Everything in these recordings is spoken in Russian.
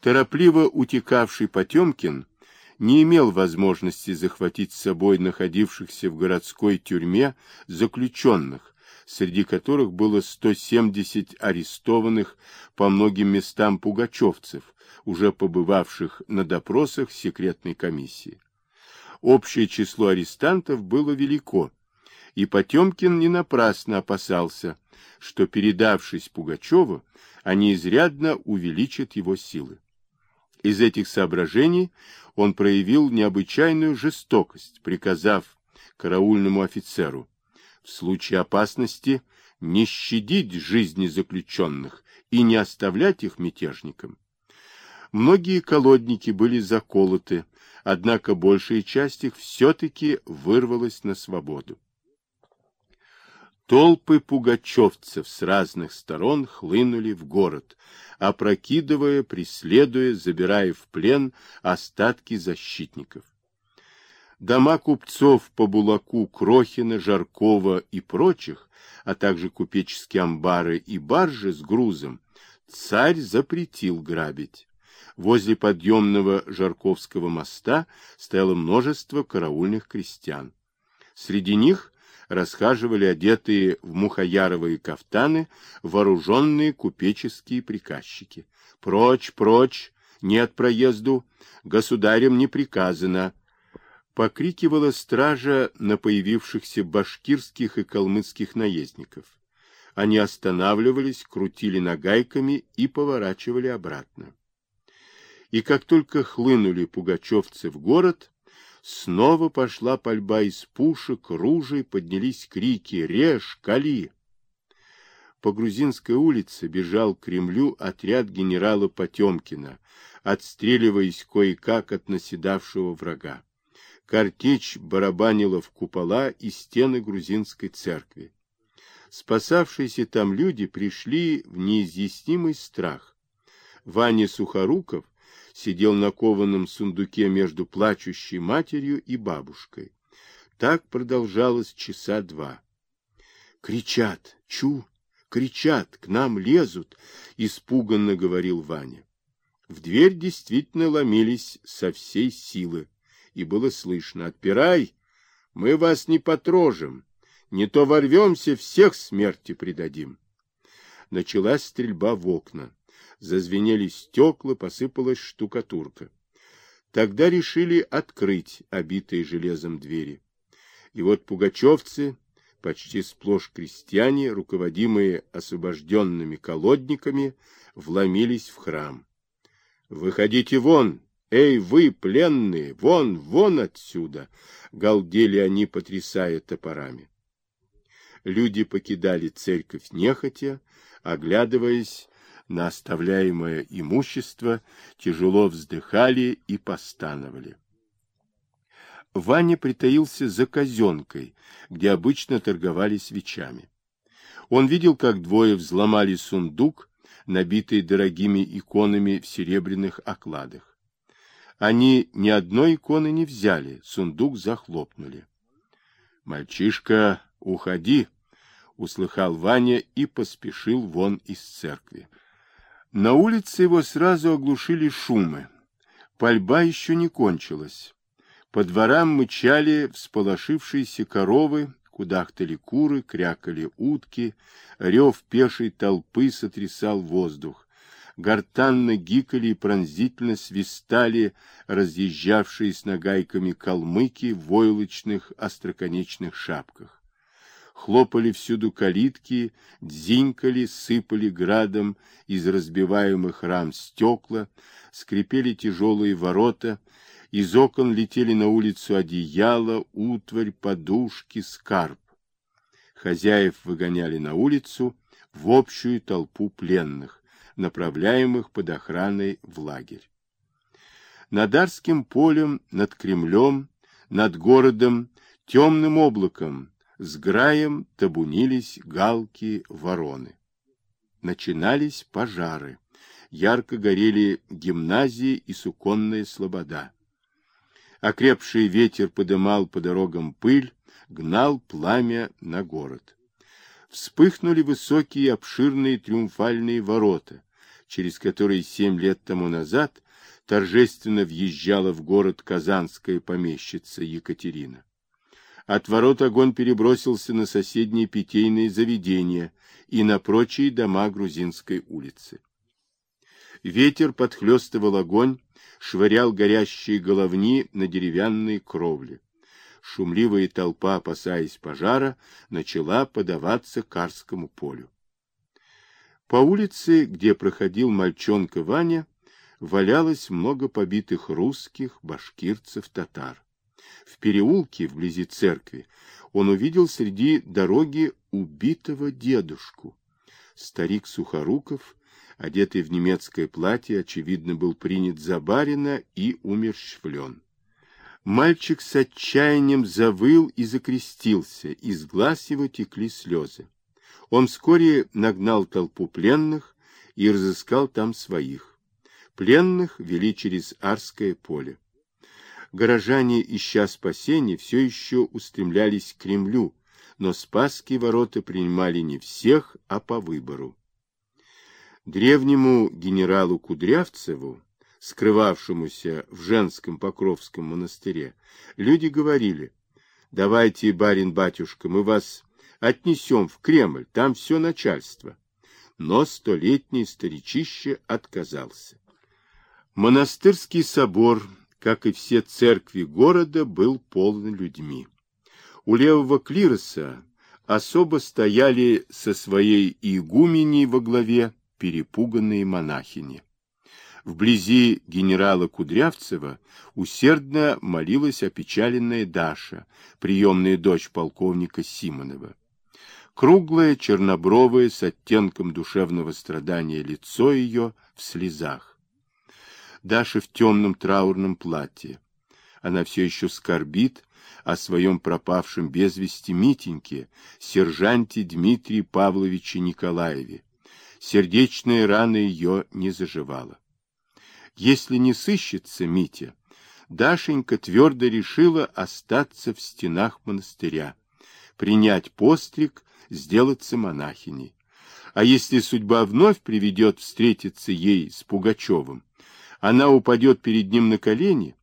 Торопливо утекавший Потемкин не имел возможности захватить с собой находившихся в городской тюрьме заключенных, среди которых было 170 арестованных по многим местам пугачевцев, уже побывавших на допросах секретной комиссии. Общее число арестантов было велико, и Потемкин не напрасно опасался, что, передавшись Пугачеву, они изрядно увеличат его силы. Из этих соображений он проявил необычайную жестокость, приказав караульному офицеру в случае опасности не щадить жизни заключенных и не оставлять их мятежникам. Многие колодники были заколоты, однако большая часть их все-таки вырвалась на свободу. Толпы пугачевцев с разных сторон хлынули в город, опрокидывая, преследуя, забирая в плен остатки защитников. Дома купцов по Булаку, Крохина, Жаркова и прочих, а также купеческие амбары и баржи с грузом, царь запретил грабить. Возле подъемного Жарковского моста стояло множество караульных крестьян. Среди них расхаживали одетые в мухаяровые кафтаны вооруженные купеческие приказчики. «Прочь, прочь! Нет проезду! Государем не приказано!» покрикивала стража на появившихся башкирских и калмыцких наездников. Они останавливались, крутили нагайками и поворачивали обратно. И как только хлынули пугачевцы в город, снова пошла пальба из пушек, ружей, поднялись крики «Режь! Кали!». По Грузинской улице бежал к Кремлю отряд генерала Потемкина, отстреливаясь кое-как от наседавшего врага. Картечь барабанила в купола и стены грузинской церкви. Спасавшиеся там люди пришли в неизъяснимый страх. Ваня Сухоруков сидел на кованом сундуке между плачущей матерью и бабушкой. Так продолжалось часа два. «Кричат! Чу! Кричат! К нам лезут!» — испуганно говорил Ваня. В дверь действительно ломились со всей силы и было слышно «Отпирай, мы вас не потрожим, не то ворвемся, всех смерти предадим». Началась стрельба в окна. Зазвенели стекла, посыпалась штукатурка. Тогда решили открыть обитые железом двери. И вот пугачевцы, почти сплошь крестьяне, руководимые освобожденными колодниками, вломились в храм. «Выходите вон!» «Эй, вы, пленные, вон, вон отсюда!» — галдели они, потрясая топорами. Люди покидали церковь нехотя, оглядываясь на оставляемое имущество, тяжело вздыхали и постановали. Ваня притаился за казенкой, где обычно торговали свечами. Он видел, как двое взломали сундук, набитый дорогими иконами в серебряных окладах. Они ни одной иконы не взяли, сундук захлопнули. «Мальчишка, уходи!» — услыхал Ваня и поспешил вон из церкви. На улице его сразу оглушили шумы. Пальба еще не кончилась. По дворам мычали всполошившиеся коровы, кудахтали куры, крякали утки, рев пешей толпы сотрясал воздух гортанно гикали и пронзительно свистали разъезжавшие с нагайками калмыки в войлочных остроконечных шапках. Хлопали всюду калитки, дзинькали, сыпали градом из разбиваемых рам стекла, скрипели тяжелые ворота, из окон летели на улицу одеяла, утварь, подушки, скарб. Хозяев выгоняли на улицу в общую толпу пленных направляемых под охраной в лагерь. Над Арским полем, над Кремлем, над городом темным облаком с граем табунились галки вороны. Начинались пожары. Ярко горели гимназии и суконная слобода. Окрепший ветер подымал по дорогам пыль, гнал пламя на город. Вспыхнули высокие обширные триумфальные ворота, через который семь лет тому назад торжественно въезжала в город казанская помещица Екатерина. От ворот огонь перебросился на соседние питейные заведения и на прочие дома грузинской улицы. Ветер подхлестывал огонь, швырял горящие головни на деревянные кровли. Шумливая толпа, опасаясь пожара, начала подаваться к Карскому полю. По улице, где проходил мальчонка Ваня, валялось много побитых русских, башкирцев, татар. В переулке вблизи церкви он увидел среди дороги убитого дедушку. Старик Сухоруков, одетый в немецкое платье, очевидно, был принят за барина и умерщвлен. Мальчик с отчаянием завыл и закрестился, из глаз его текли слезы. Он вскоре нагнал толпу пленных и разыскал там своих. Пленных вели через Арское поле. Горожане, ища спасения, все еще устремлялись к Кремлю, но Спасские ворота принимали не всех, а по выбору. Древнему генералу Кудрявцеву, скрывавшемуся в женском Покровском монастыре, люди говорили, «Давайте, барин-батюшка, мы вас отнесем в Кремль, там все начальство». Но столетний старичище отказался. Монастырский собор, как и все церкви города, был полон людьми. У левого клироса особо стояли со своей игуменей во главе перепуганные монахини. Вблизи генерала Кудрявцева усердно молилась опечаленная Даша, приемная дочь полковника Симонова. Круглое, чернобровое, с оттенком душевного страдания лицо ее в слезах. Даша в темном траурном платье. Она все еще скорбит о своем пропавшем без вести Митеньке, сержанте Дмитрии Павловиче Николаеве. Сердечная рана ее не заживала. Если не сыщется Митя, Дашенька твердо решила остаться в стенах монастыря, принять постриг, сделаться монахиней. А если судьба вновь приведет встретиться ей с Пугачевым, она упадет перед ним на колени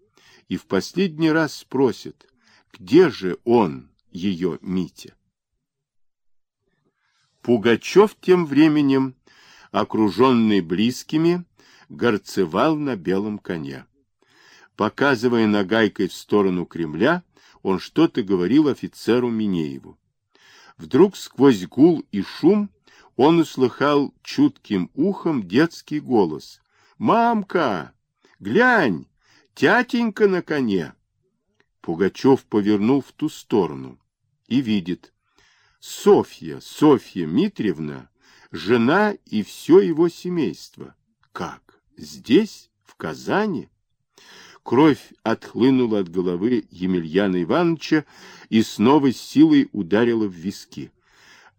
и в последний раз спросит, где же он, ее Митя? Пугачев тем временем, окруженный близкими, горцевал на белом коне. Показывая нагайкой в сторону Кремля, он что-то говорил офицеру Минееву. Вдруг сквозь гул и шум он услыхал чутким ухом детский голос, Мамка, глянь, тятенька на коне. Пугачев повернул в ту сторону и видит. Софья, Софья Митревна, жена и все его семейство. Как? Здесь, в Казани? Кровь отхлынула от головы Емельяна Ивановича и с новой силой ударила в виски.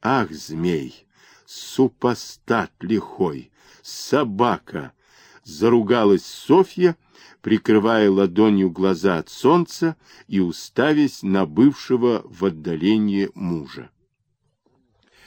Ах, змей, супостат лихой, собака! Заругалась Софья, прикрывая ладонью глаза от солнца и уставясь на бывшего в отдалении мужа.